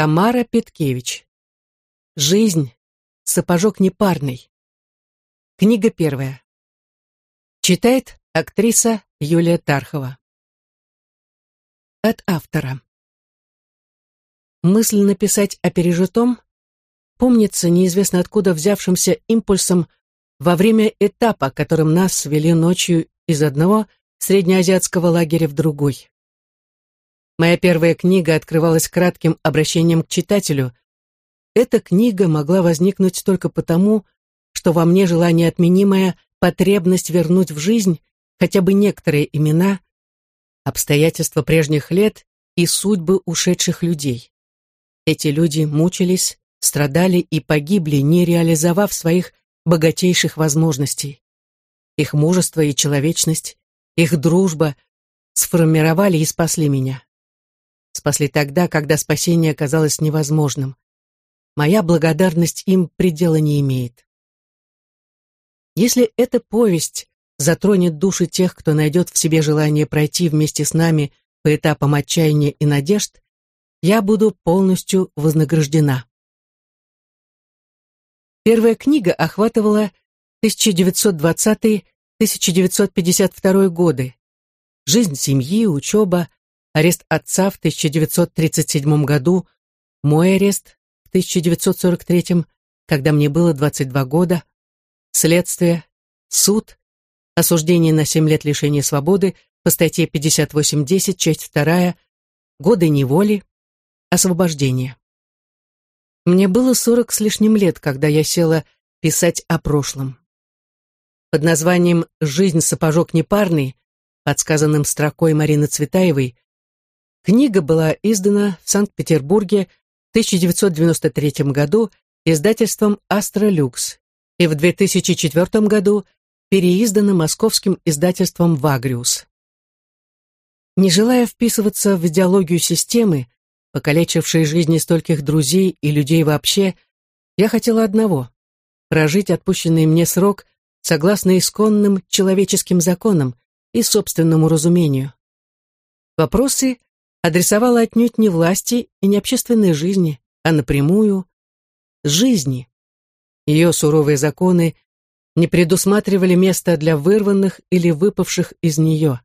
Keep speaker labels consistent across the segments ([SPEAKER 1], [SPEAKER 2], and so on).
[SPEAKER 1] Тамара Петкевич. Жизнь. Сапожок непарный. Книга первая. Читает актриса Юлия Тархова. От автора. Мысль написать о пережитом помнится неизвестно откуда взявшимся импульсом во время этапа, которым нас свели ночью из одного среднеазиатского лагеря в другой. Моя первая книга открывалась кратким обращением к читателю. Эта книга могла возникнуть только потому, что во мне жила неотменимая потребность вернуть в жизнь хотя бы некоторые имена, обстоятельства прежних лет и судьбы ушедших людей. Эти люди мучились, страдали и погибли, не реализовав своих богатейших возможностей. Их мужество и человечность, их дружба сформировали и спасли меня. Спасли тогда, когда спасение казалось невозможным. Моя благодарность им предела не имеет. Если эта повесть затронет души тех, кто найдет в себе желание пройти вместе с нами по этапам отчаяния и надежд, я буду полностью вознаграждена. Первая книга охватывала 1920-1952 годы. Жизнь семьи, учеба, арест отца в 1937 году, мой арест в 1943, когда мне было 22 года, следствие, суд, осуждение на 7 лет лишения свободы по статье 58.10, часть 2, годы неволи, освобождение. Мне было 40 с лишним лет, когда я села писать о прошлом. Под названием «Жизнь сапожок непарный», подсказанным строкой Марины Цветаевой, Книга была издана в Санкт-Петербурге в 1993 году издательством «Астролюкс» и в 2004 году переиздана московским издательством «Вагриус». Не желая вписываться в идеологию системы, покалечившей жизни стольких друзей и людей вообще, я хотела одного — прожить отпущенный мне срок согласно исконным человеческим законам и собственному разумению. Вопросы адресовала отнюдь не власти и не общественной жизни, а напрямую жизни. Ее суровые законы не предусматривали места для вырванных или выпавших из нее.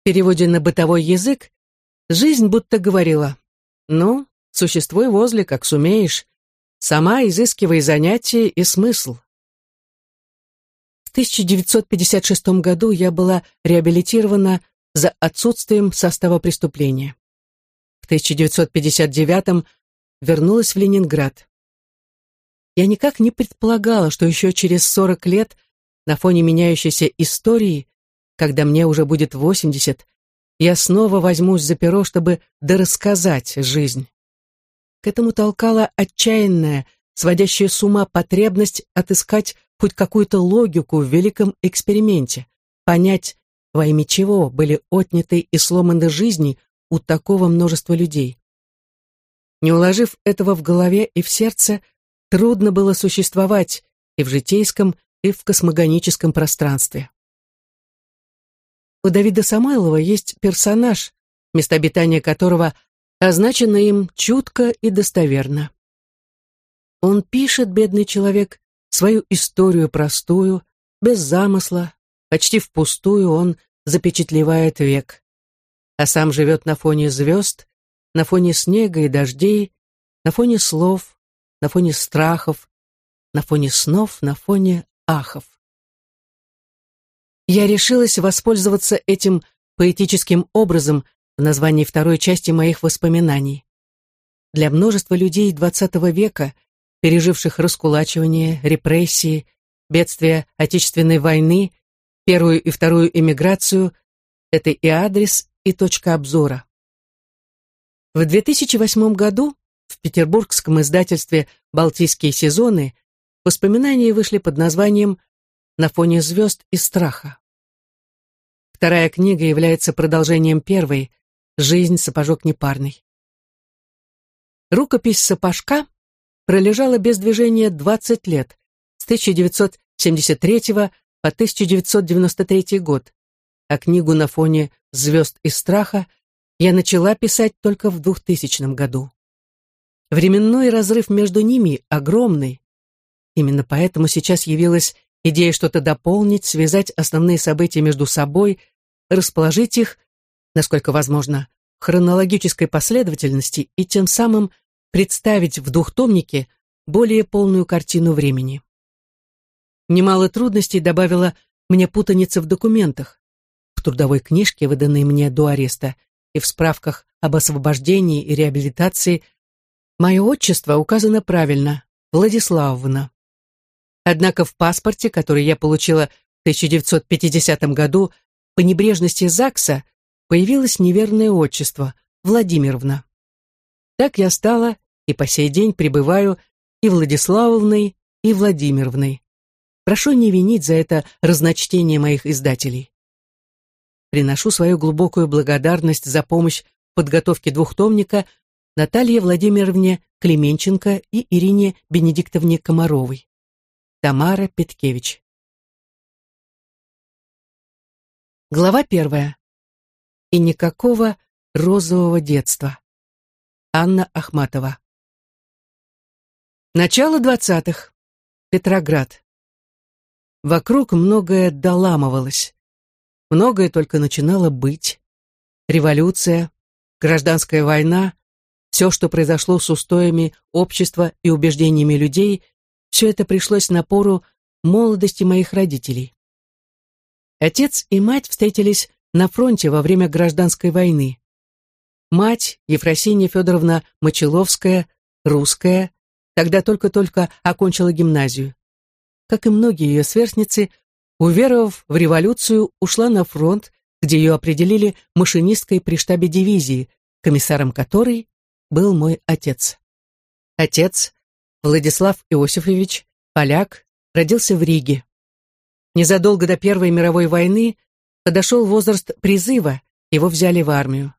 [SPEAKER 1] В переводе на бытовой язык жизнь будто говорила «Ну, существуй возле, как сумеешь, сама изыскивай занятия и смысл». В 1956 году я была реабилитирована за отсутствием состава преступления. В 1959 вернулась в Ленинград. Я никак не предполагала, что еще через 40 лет на фоне меняющейся истории, когда мне уже будет 80, я снова возьмусь за перо, чтобы дорассказать жизнь. К этому толкала отчаянная, сводящая с ума потребность отыскать хоть какую-то логику в великом эксперименте, понять, во имя чего были отняты и сломаны жизни у такого множества людей. Не уложив этого в голове и в сердце, трудно было существовать и в житейском, и в космогоническом пространстве. У Давида Самойлова есть персонаж, место обитания которого означено им чутко и достоверно. Он пишет, бедный человек, свою историю простую, без замысла, Почти впустую он запечатлевает век. А сам живет на фоне звезд, на фоне снега и дождей, на фоне слов, на фоне страхов, на фоне снов, на фоне ахов. Я решилась воспользоваться этим поэтическим образом в названии второй части моих воспоминаний. Для множества людей XX века, переживших раскулачивание, репрессии, бедствия Отечественной войны, Первую и вторую эмиграцию – это и адрес, и точка обзора. В 2008 году в петербургском издательстве «Балтийские сезоны» воспоминания вышли под названием «На фоне звезд и страха». Вторая книга является продолжением первой «Жизнь сапожок непарный». Рукопись сапожка пролежала без движения 20 лет, с 1973 по 1993 год, а книгу на фоне «Звезд и страха» я начала писать только в 2000 году. временной разрыв между ними огромный. Именно поэтому сейчас явилась идея что-то дополнить, связать основные события между собой, расположить их, насколько возможно, в хронологической последовательности и тем самым представить в двухтомнике более полную картину времени. Немало трудностей добавила мне путаница в документах. В трудовой книжке, выданной мне до ареста, и в справках об освобождении и реабилитации мое отчество указано правильно – Владиславовна. Однако в паспорте, который я получила в 1950 году, по небрежности ЗАГСа появилось неверное отчество – Владимировна. Так я стала и по сей день пребываю и Владиславовной, и Владимировной. Прошу не винить за это разночтение моих издателей. Приношу свою глубокую благодарность за помощь в подготовке двухтомника Наталье Владимировне Клеменченко и Ирине Бенедиктовне Комаровой. Тамара Петкевич. Глава первая. И никакого розового детства. Анна Ахматова. Начало двадцатых. Петроград. Вокруг многое доламывалось. Многое только начинало быть. Революция, гражданская война, все, что произошло с устоями общества и убеждениями людей, все это пришлось на пору молодости моих родителей. Отец и мать встретились на фронте во время гражданской войны. Мать, Ефросинья Федоровна Мочеловская, русская, тогда только-только окончила гимназию как и многие ее сверстницы, уверовав в революцию, ушла на фронт, где ее определили машинисткой при штабе дивизии, комиссаром которой был мой отец. Отец, Владислав Иосифович, поляк, родился в Риге. Незадолго до Первой мировой войны подошел возраст призыва, его взяли в армию.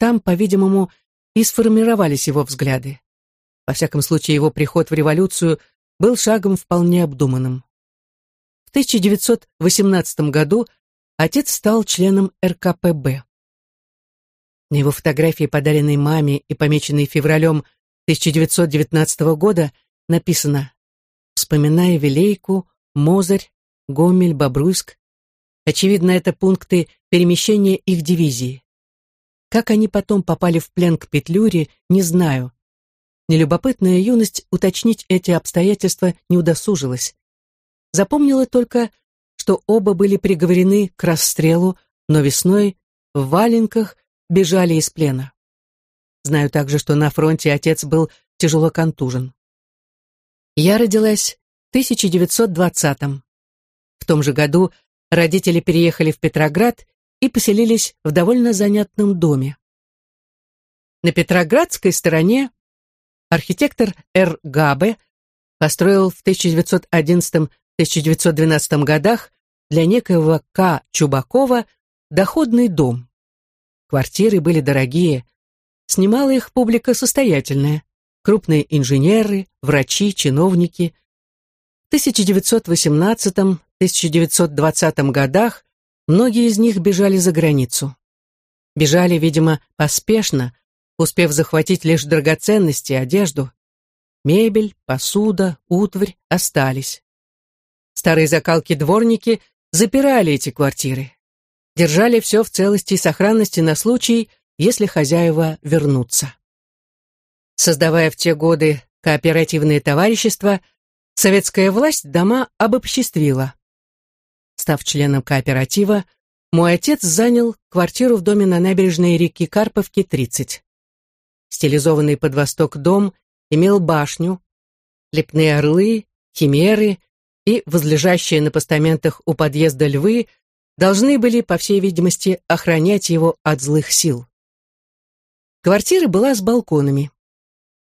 [SPEAKER 1] Там, по-видимому, и сформировались его взгляды. Во всяком случае, его приход в революцию был шагом вполне обдуманным. В 1918 году отец стал членом РКПБ. На его фотографии, подаренной маме и помеченной февралем 1919 года, написано «Вспоминая Вилейку, Мозырь, Гомель, Бобруйск». Очевидно, это пункты перемещения их дивизии. Как они потом попали в плен к Петлюре, не знаю, Нелюбопытная юность уточнить эти обстоятельства не удосужилась. Запомнила только, что оба были приговорены к расстрелу, но весной в валенках бежали из плена. Знаю также, что на фронте отец был тяжело контужен. Я родилась в 1920-м. В том же году родители переехали в Петроград и поселились в довольно занятном доме. На Петроградской стороне Архитектор Р. Габе построил в 1911-1912 годах для некоего К. Чубакова доходный дом. Квартиры были дорогие, снимала их публика состоятельная, крупные инженеры, врачи, чиновники. В 1918-1920 годах многие из них бежали за границу. Бежали, видимо, поспешно, успев захватить лишь драгоценности, одежду. Мебель, посуда, утварь остались. Старые закалки-дворники запирали эти квартиры. Держали все в целости и сохранности на случай, если хозяева вернутся. Создавая в те годы кооперативные товарищества, советская власть дома обобществила. Став членом кооператива, мой отец занял квартиру в доме на набережной реки Карповки, 30. Стилизованный под восток дом имел башню, лепные орлы, химеры и возлежащие на постаментах у подъезда львы должны были, по всей видимости, охранять его от злых сил. Квартира была с балконами.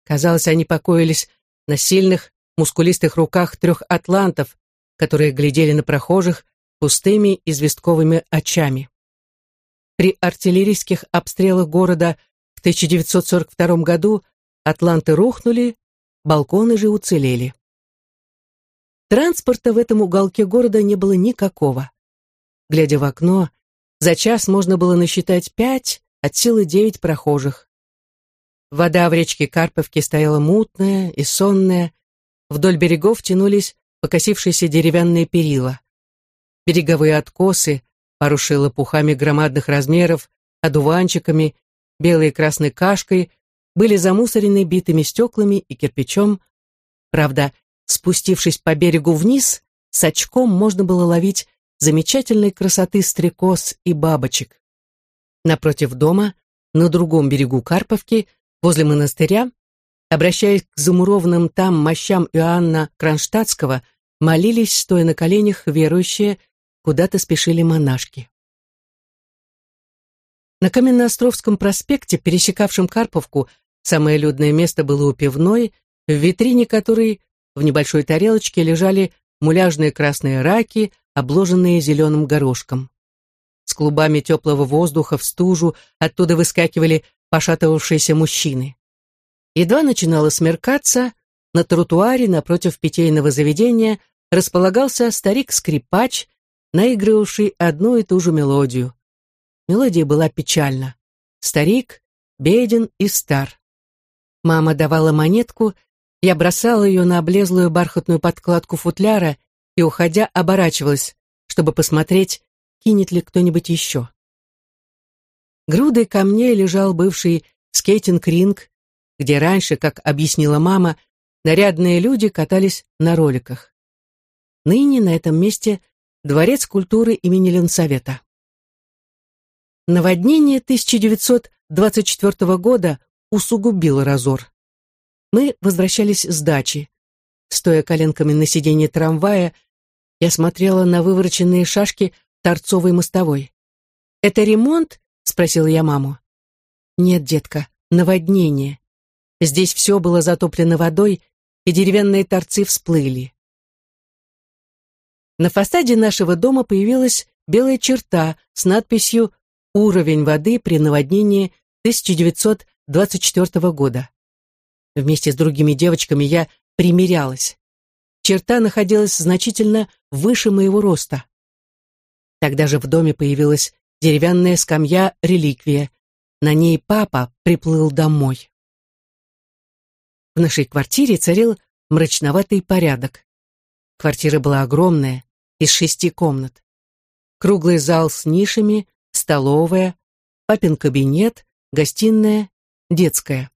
[SPEAKER 1] Казалось, они покоились на сильных, мускулистых руках трех атлантов, которые глядели на прохожих пустыми известковыми очами. При артиллерийских обстрелах города в 1942 году атланты рухнули, балконы же уцелели. Транспорта в этом уголке города не было никакого. Глядя в окно, за час можно было насчитать пять, от силы девять прохожих. Вода в речке Карповки стояла мутная и сонная, вдоль берегов тянулись покосившиеся деревянные перила. Береговые откосы, поросшие лопухами громадных размеров, одуванчиками, белой и красной кашкой, были замусорены битыми стеклами и кирпичом. Правда, спустившись по берегу вниз, с очком можно было ловить замечательной красоты стрекоз и бабочек. Напротив дома, на другом берегу Карповки, возле монастыря, обращаясь к замурованным там мощам Иоанна Кронштадтского, молились, стоя на коленях, верующие, куда-то спешили монашки. На Каменноостровском проспекте, пересекавшем Карповку, самое людное место было у пивной, в витрине которой в небольшой тарелочке лежали муляжные красные раки, обложенные зеленым горошком. С клубами теплого воздуха в стужу оттуда выскакивали пошатывавшиеся мужчины. Едва начинало смеркаться, на тротуаре напротив питейного заведения располагался старик-скрипач, наигрывавший одну и ту же мелодию. Мелодия была печальна. Старик, беден и стар. Мама давала монетку, я бросала ее на облезлую бархатную подкладку футляра и, уходя, оборачивалась, чтобы посмотреть, кинет ли кто-нибудь еще. Грудой камней лежал бывший скейтинг-ринг, где раньше, как объяснила мама, нарядные люди катались на роликах. Ныне на этом месте дворец культуры имени Ленсовета. Наводнение 1924 года усугубило разор. Мы возвращались с дачи. Стоя коленками на сиденье трамвая, я смотрела на вывороченные шашки торцовой мостовой. «Это ремонт?» — спросила я маму. «Нет, детка, наводнение. Здесь все было затоплено водой, и деревянные торцы всплыли». На фасаде нашего дома появилась белая черта с надписью уровень воды при наводнении 1924 года. Вместе с другими девочками я примерялась. Черта находилась значительно выше моего роста. Тогда же в доме появилась деревянная скамья-реликвия. На ней папа приплыл домой. В нашей квартире царил мрачноватый порядок. Квартира была огромная, из шести комнат. Круглый зал с нишами, столовая, папин кабинет, гостиная, детская.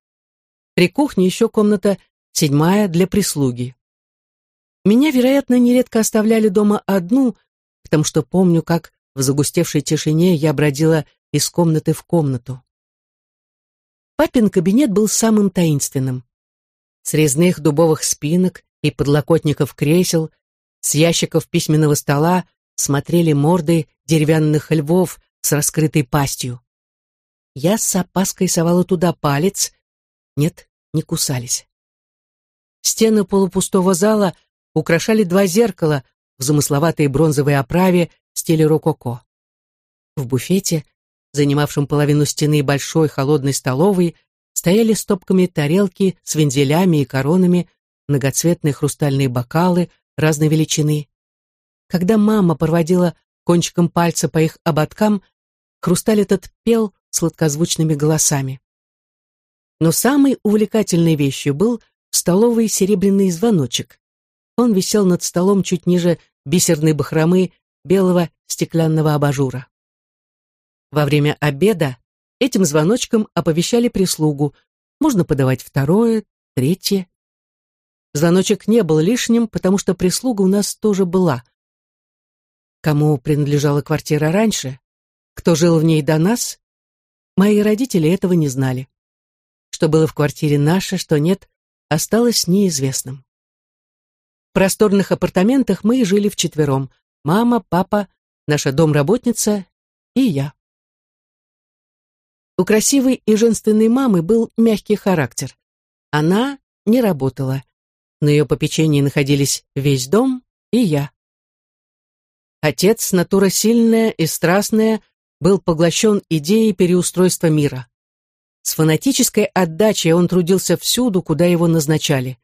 [SPEAKER 1] При кухне еще комната седьмая для прислуги. Меня, вероятно, нередко оставляли дома одну, потому что помню, как в загустевшей тишине я бродила из комнаты в комнату. Папин кабинет был самым таинственным. С резных дубовых спинок и подлокотников кресел, с ящиков письменного стола смотрели морды деревянных львов с раскрытой пастью. Я с опаской совала туда палец. Нет, не кусались. Стены полупустого зала украшали два зеркала в замысловатой бронзовой оправе в стиле рококо. В буфете, занимавшем половину стены большой холодной столовой, стояли стопками тарелки с вензелями и коронами, многоцветные хрустальные бокалы разной величины. Когда мама проводила кончиком пальца по их ободкам, хрусталь этот пел сладкозвучными голосами. Но самой увлекательной вещью был столовый серебряный звоночек. Он висел над столом чуть ниже бисерной бахромы белого стеклянного абажура. Во время обеда этим звоночком оповещали прислугу. Можно подавать второе, третье. Звоночек не был лишним, потому что прислуга у нас тоже была. Кому принадлежала квартира раньше? Кто жил в ней до нас? Мои родители этого не знали. Что было в квартире наше, что нет, осталось неизвестным. В просторных апартаментах мы жили вчетвером. Мама, папа, наша домработница и я. У красивой и женственной мамы был мягкий характер. Она не работала. На ее попечении находились весь дом и я. Отец, натура сильная и страстная, был поглощен идеей переустройства мира. С фанатической отдачей он трудился всюду, куда его назначали.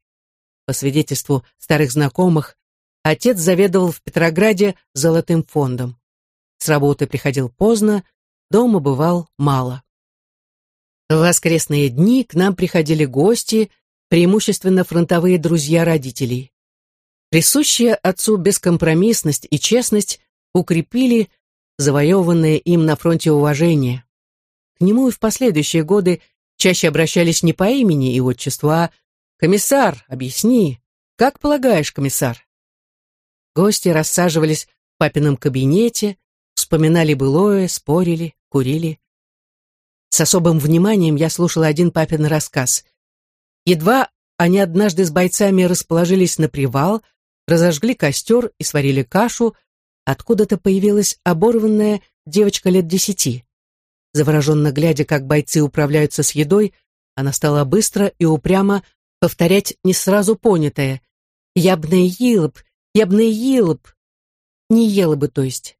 [SPEAKER 1] По свидетельству старых знакомых, отец заведовал в Петрограде золотым фондом. С работы приходил поздно, дома бывал мало. В воскресные дни к нам приходили гости, преимущественно фронтовые друзья родителей. Присущая отцу бескомпромиссность и честность укрепили завоеванное им на фронте уважение. К нему и в последующие годы чаще обращались не по имени и отчеству, а «Комиссар, объясни, как полагаешь, комиссар?» Гости рассаживались в папином кабинете, вспоминали былое, спорили, курили. С особым вниманием я слушала один папин рассказ. Едва они однажды с бойцами расположились на привал, разожгли костер и сварили кашу, откуда-то появилась оборванная девочка лет десяти. Завороженно глядя, как бойцы управляются с едой, она стала быстро и упрямо повторять не сразу понятое «Я б не ела б, я б не ела б». Не ела бы, то есть.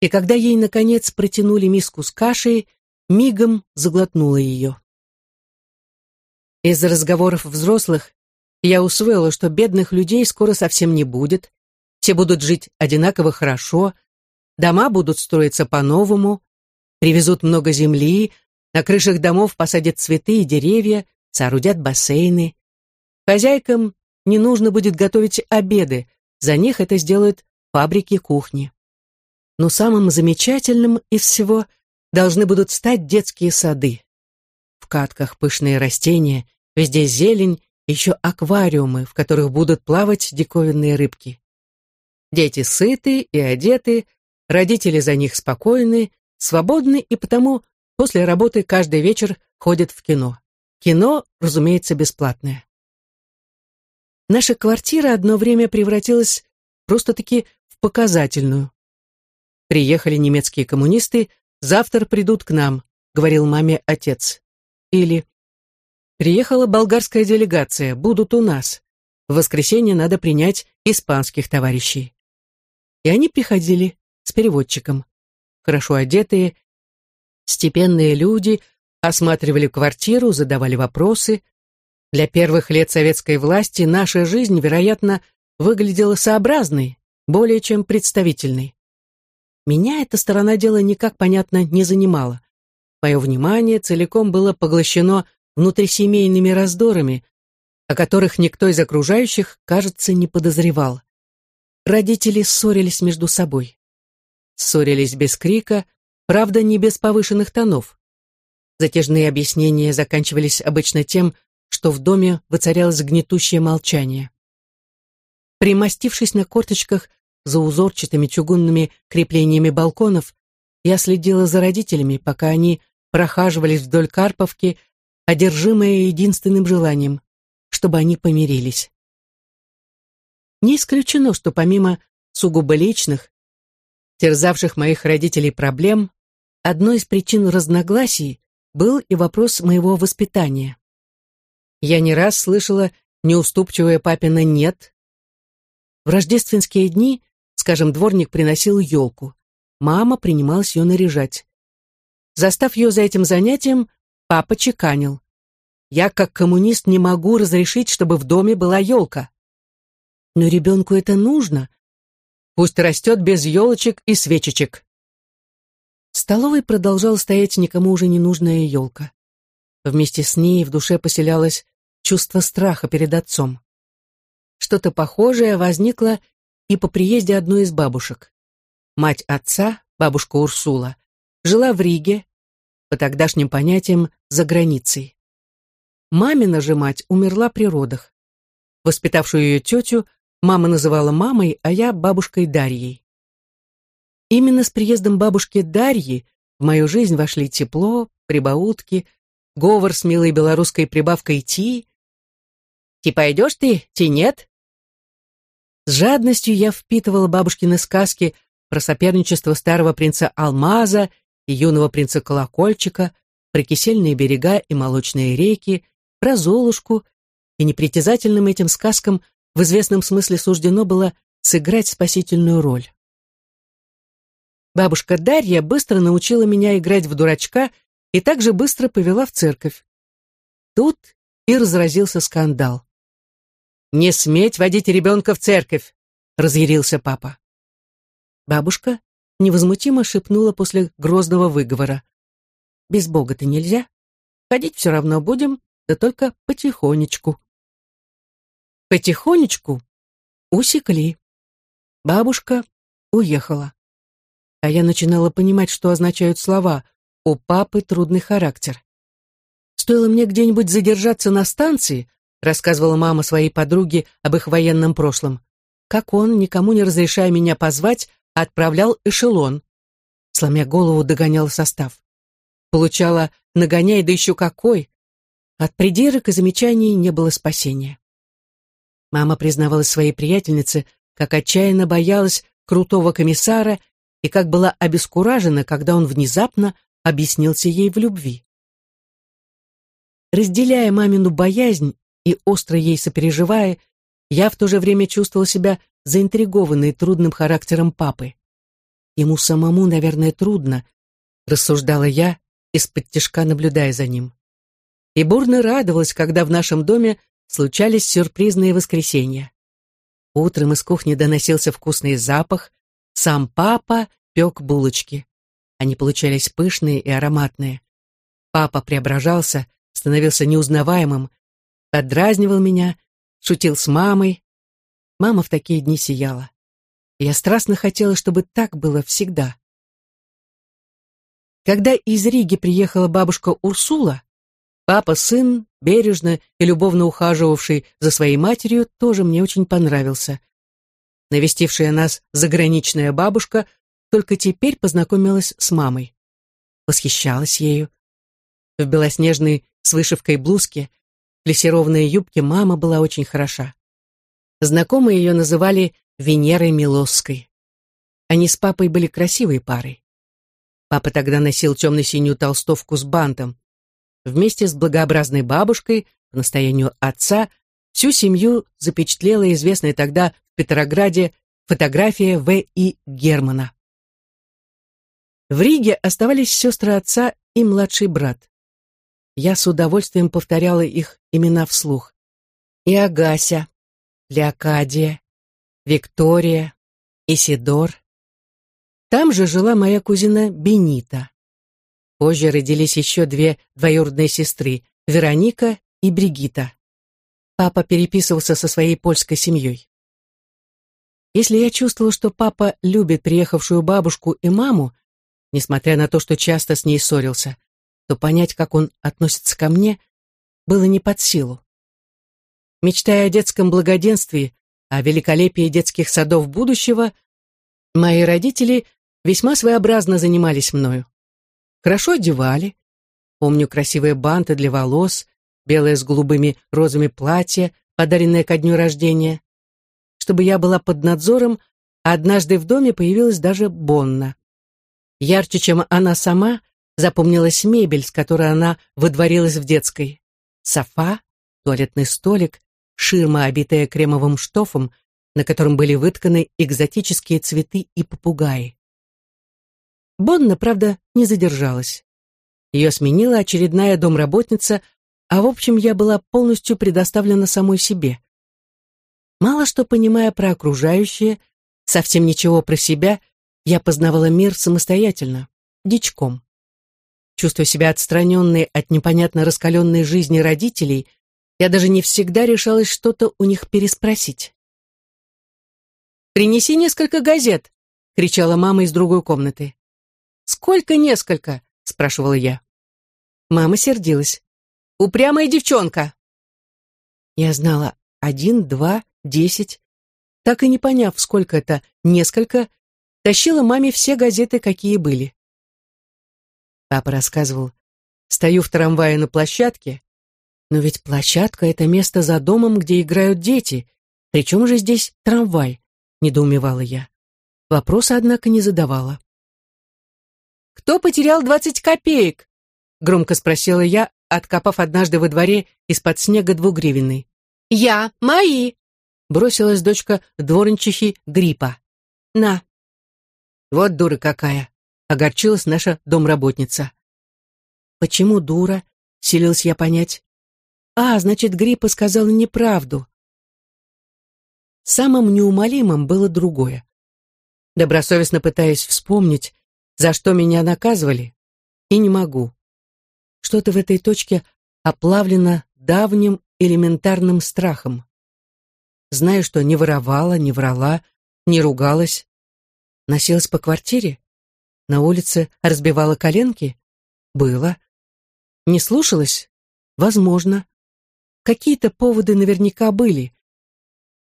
[SPEAKER 1] И когда ей, наконец, протянули миску с кашей, мигом заглотнула ее. Из разговоров взрослых я усвоила, что бедных людей скоро совсем не будет, все будут жить одинаково хорошо, дома будут строиться по-новому, привезут много земли, на крышах домов посадят цветы и деревья, соорудят бассейны. Хозяйкам не нужно будет готовить обеды, за них это сделают фабрики кухни. Но самым замечательным из всего должны будут стать детские сады. В катках пышные растения, везде зелень еще аквариумы, в которых будут плавать диковинные рыбки. Дети сыты и одеты, родители за них спокойны, свободны и потому после работы каждый вечер ходят в кино. Кино, разумеется, бесплатное. Наша квартира одно время превратилась просто-таки в показательную. Приехали немецкие коммунисты, завтра придут к нам, говорил маме отец. Или Приехала болгарская делегация, будут у нас. В воскресенье надо принять испанских товарищей. И они приходили с переводчиком. Хорошо одетые, степенные люди осматривали квартиру, задавали вопросы. Для первых лет советской власти наша жизнь, вероятно, выглядела сообразной, более чем представительной. Меня эта сторона дела никак, понятно, не занимала. Мое внимание целиком было поглощено внутрисемейными раздорами, о которых никто из окружающих, кажется, не подозревал. Родители ссорились между собой. Ссорились без крика, правда, не без повышенных тонов. Затяжные объяснения заканчивались обычно тем, что в доме воцарялось гнетущее молчание. Примостившись на корточках за узорчатыми чугунными креплениями балконов, я следила за родителями, пока они прохаживались вдоль Карповки одержимая единственным желанием, чтобы они помирились. Не исключено, что помимо сугубо личных, терзавших моих родителей проблем, одной из причин разногласий был и вопрос моего воспитания. Я не раз слышала неуступчивое папина «нет». В рождественские дни, скажем, дворник приносил елку. Мама принималась ее наряжать. Застав ее за этим занятием, Папа чеканил. Я, как коммунист, не могу разрешить, чтобы в доме была елка. Но ребенку это нужно. Пусть растет без елочек и свечечек. В столовой продолжала стоять никому уже не нужная елка. Вместе с ней в душе поселялось чувство страха перед отцом. Что-то похожее возникло и по приезде одной из бабушек. Мать отца, бабушка Урсула, жила в Риге, по тогдашним понятиям, за границей. Мамина же мать умерла при родах. Воспитавшую ее тетю мама называла мамой, а я бабушкой Дарьей. Именно с приездом бабушки Дарьи в мою жизнь вошли тепло, прибаутки, говор с милой белорусской прибавкой «ти». «Ти пойдешь ты, ти нет?» С жадностью я впитывала бабушкины сказки про соперничество старого принца Алмаза и юного принца Колокольчика, про кисельные берега и молочные реки, про Золушку, и непритязательным этим сказкам в известном смысле суждено было сыграть спасительную роль. Бабушка Дарья быстро научила меня играть в дурачка и также быстро повела в церковь. Тут и разразился скандал. «Не сметь водить ребенка в церковь!» — разъярился папа. Бабушка невозмутимо шепнула после грозного выговора. «Без Бога-то нельзя? ходить все равно будем, да только потихонечку. Потихонечку усекли. Бабушка уехала. А я начинала понимать, что означают слова «у папы трудный характер». Стоило мне где-нибудь задержаться на станции, рассказывала мама своей подруге об их военном прошлом, как он, никому не разрешая меня позвать, отправлял эшелон. Сломя голову, догонял состав. Получала нагоняй, да еще какой. От придирок и замечаний не было спасения. Мама признавалась своей приятельнице, как отчаянно боялась крутого комиссара и как была обескуражена, когда он внезапно объяснился ей в любви. Разделяя мамину боязнь и остро ей сопереживая, я в то же время чувствовала себя заинтригованной трудным характером папы. Ему самому, наверное, трудно, рассуждала я, из-под тишка наблюдая за ним. И бурно радовалась, когда в нашем доме случались сюрпризные воскресенья. Утром из кухни доносился вкусный запах, сам папа пек булочки. Они получались пышные и ароматные. Папа преображался, становился неузнаваемым, подразнивал меня, шутил с мамой. Мама в такие дни сияла. я страстно хотела, чтобы так было всегда. Когда из Риги приехала бабушка Урсула, папа, сын, бережно и любовно ухаживавший за своей матерью, тоже мне очень понравился. Навестившая нас заграничная бабушка только теперь познакомилась с мамой. Восхищалась ею. В белоснежной с вышивкой блузке, плессированной юбке мама была очень хороша. Знакомые ее называли Венерой Милосской. Они с папой были красивой парой. Папа тогда носил темно-синюю толстовку с бантом. Вместе с благообразной бабушкой, по настоянию отца, всю семью запечатлела известная тогда в Петрограде фотография В. И. Германа. В Риге оставались сестры отца и младший брат. Я с удовольствием повторяла их имена вслух. И Агася, Леокадия, Виктория, Исидор. Там же жила моя кузина Бенита. Позже родились еще две двоюродные сестры, Вероника и Бригита. Папа переписывался со своей польской семьей. Если я чувствовала, что папа любит приехавшую бабушку и маму, несмотря на то, что часто с ней ссорился, то понять, как он относится ко мне, было не под силу. Мечтая о детском благоденствии, о великолепии детских садов будущего, мои родители весьма своеобразно занимались мною. Хорошо одевали. Помню красивые банты для волос, белое с голубыми розами платье, подаренное ко дню рождения. Чтобы я была под надзором, однажды в доме появилась даже Бонна. Ярче, чем она сама, запомнилась мебель, с которой она выдворилась в детской. Софа, туалетный столик, ширма, обитая кремовым штофом, на котором были вытканы экзотические цветы и попугаи. Бонна, правда, не задержалась. Ее сменила очередная домработница, а в общем я была полностью предоставлена самой себе. Мало что понимая про окружающее, совсем ничего про себя, я познавала мир самостоятельно, дичком. Чувствуя себя отстраненной от непонятно раскаленной жизни родителей, я даже не всегда решалась что-то у них переспросить. «Принеси несколько газет!» — кричала мама из другой комнаты. «Сколько несколько?» — спрашивала я. Мама сердилась. «Упрямая девчонка!» Я знала один, два, десять. Так и не поняв, сколько это несколько, тащила маме все газеты, какие были. Папа рассказывал, стою в трамвае на площадке, но ведь площадка — это место за домом, где играют дети. Причем же здесь трамвай? Недоумевала я. Вопроса, однако, не задавала. «Кто потерял двадцать копеек?» Громко спросила я, откопав однажды во дворе из-под снега двугривенный. «Я, мои!» Бросилась дочка дворничихи Грипа. «На!» «Вот дура какая!» огорчилась наша домработница. Почему дура? Селилась я понять. А, значит, Гриппа сказала неправду. Самым неумолимым было другое. Добросовестно пытаясь вспомнить, за что меня наказывали, и не могу. Что-то в этой точке оплавлено давним элементарным страхом. Знаю, что не воровала, не врала, не ругалась. Носилась по квартире? На улице разбивала коленки? Было. Не слушалась? Возможно. Какие-то поводы наверняка были.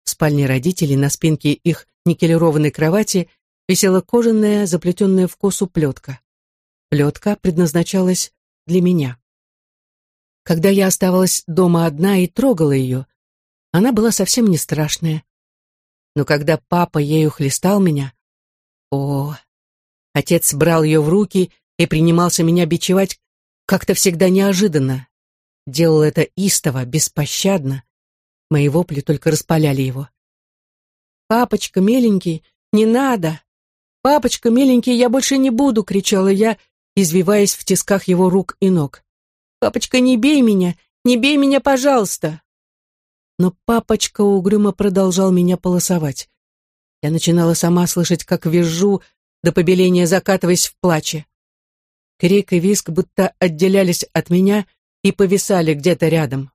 [SPEAKER 1] В спальне родителей на спинке их никелированной кровати висела кожаная, заплетенная в косу плетка. Плетка предназначалась для меня. Когда я оставалась дома одна и трогала ее, она была совсем не страшная. Но когда папа ею хлестал меня, о, отец брал ее в руки и принимался меня бичевать как-то всегда неожиданно. Делал это истово, беспощадно. Мои вопли только распаляли его. «Папочка, миленький, не надо! Папочка, миленький, я больше не буду!» — кричала я, извиваясь в тисках его рук и ног. «Папочка, не бей меня! Не бей меня, пожалуйста!» но папочка угрюмо продолжал меня полосовать. Я начинала сама слышать, как визжу, до побеления закатываясь в плаче. Крик и виск будто отделялись от меня и повисали где-то рядом.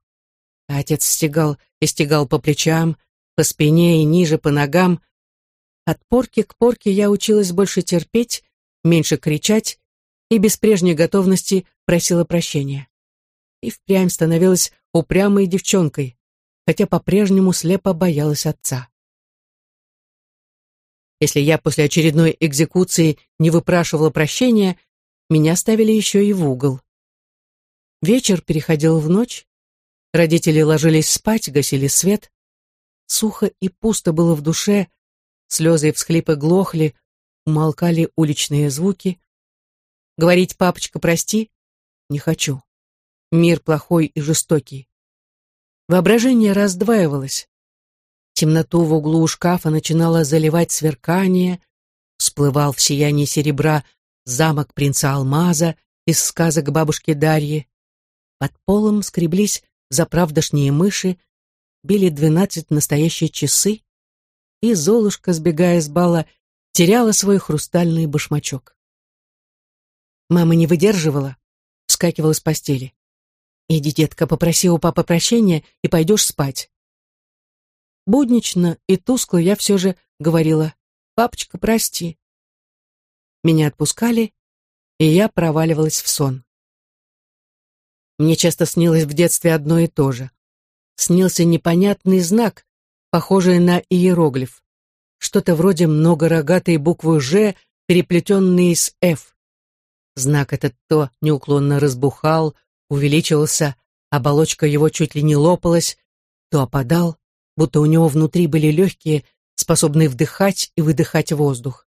[SPEAKER 1] А отец стегал и стегал по плечам, по спине и ниже по ногам. От порки к порке я училась больше терпеть, меньше кричать и без прежней готовности просила прощения. И впрямь становилась упрямой девчонкой, хотя по-прежнему слепо боялась отца. Если я после очередной экзекуции не выпрашивала прощения, меня ставили еще и в угол. Вечер переходил в ночь, родители ложились спать, гасили свет. Сухо и пусто было в душе, слезы и всхлипы глохли, умолкали уличные звуки. Говорить «папочка, прости» не хочу. Мир плохой и жестокий. Воображение раздваивалось. Темноту в углу шкафа начинало заливать сверкание, всплывал в сиянии серебра замок принца Алмаза из сказок бабушки Дарьи. Под полом скреблись заправдошние мыши, били двенадцать настоящие часы, и Золушка, сбегая с бала, теряла свой хрустальный башмачок. Мама не выдерживала, вскакивала с постели. «Иди, детка, попроси у папы прощения и пойдешь спать». Буднично и тускло я все же говорила «Папочка, прости». Меня отпускали, и я проваливалась в сон. Мне часто снилось в детстве одно и то же. Снился непонятный знак, похожий на иероглиф. Что-то вроде многорогатой буквы «Ж», переплетенной с «Ф». Знак этот то неуклонно разбухал, увеличивался, оболочка его чуть ли не лопалась, то опадал, будто у него внутри были легкие, способные вдыхать и выдыхать воздух.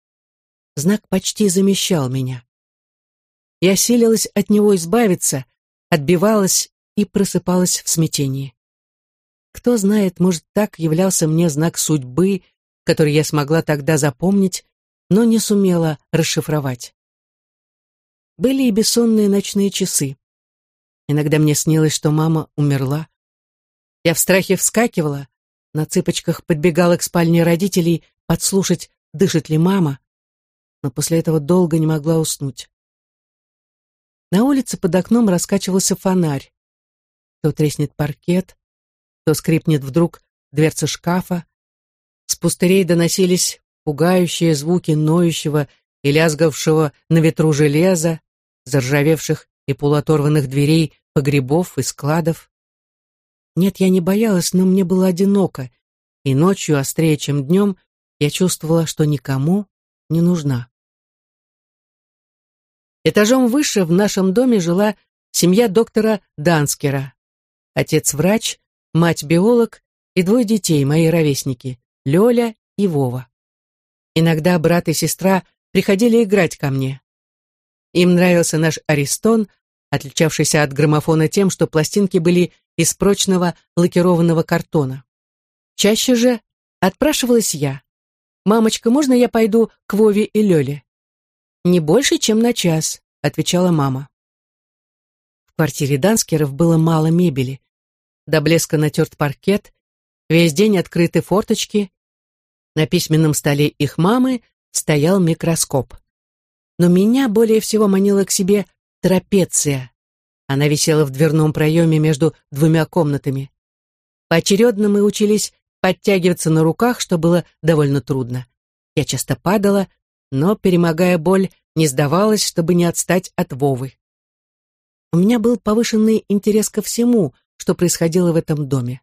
[SPEAKER 1] Знак почти замещал меня. Я силилась от него избавиться, отбивалась и просыпалась в смятении. Кто знает, может, так являлся мне знак судьбы, который я смогла тогда запомнить, но не сумела расшифровать. Были и бессонные ночные часы. Иногда мне снилось, что мама умерла. Я в страхе вскакивала, на цыпочках подбегала к спальне родителей подслушать, дышит ли мама, но после этого долго не могла уснуть. На улице под окном раскачивался фонарь. То треснет паркет, то скрипнет вдруг дверца шкафа. С пустырей доносились пугающие звуки ноющего и лязгавшего на ветру железа, заржавевших и полуоторванных дверей погребов и складов. Нет, я не боялась, но мне было одиноко, и ночью, острее, чем днем, я чувствовала, что никому не нужна. Этажом выше в нашем доме жила семья доктора Данскера. Отец врач, мать биолог и двое детей, мои ровесники, Лёля и Вова. Иногда брат и сестра приходили играть ко мне. Им нравился наш Аристон, отличавшийся от граммофона тем, что пластинки были из прочного лакированного картона. Чаще же отпрашивалась я. «Мамочка, можно я пойду к Вове и Лёле?» «Не больше, чем на час», — отвечала мама. В квартире Данскеров было мало мебели. До блеска натерт паркет, весь день открыты форточки. На письменном столе их мамы стоял микроскоп. Но меня более всего манила к себе трапеция. Она висела в дверном проеме между двумя комнатами. Поочередно мы учились подтягиваться на руках, что было довольно трудно. Я часто падала, но, перемогая боль, не сдавалась, чтобы не отстать от Вовы. У меня был повышенный интерес ко всему, что происходило в этом доме.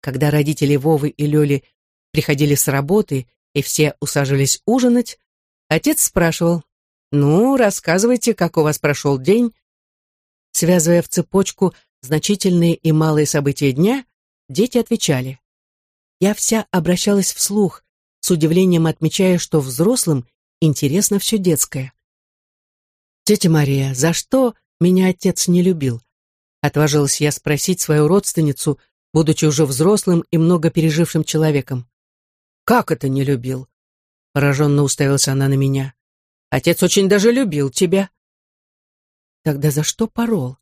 [SPEAKER 1] Когда родители Вовы и Лёли приходили с работы и все усаживались ужинать, отец спрашивал, «Ну, рассказывайте, как у вас прошел день». Связывая в цепочку значительные и малые события дня, дети отвечали. Я вся обращалась вслух, с удивлением отмечая, что взрослым интересно все детское. «Тетя Мария, за что меня отец не любил?» Отважилась я спросить свою родственницу, будучи уже взрослым и много пережившим человеком. «Как это не любил?» Пораженно уставилась она на меня. «Отец очень даже любил тебя». Тогда за что порол?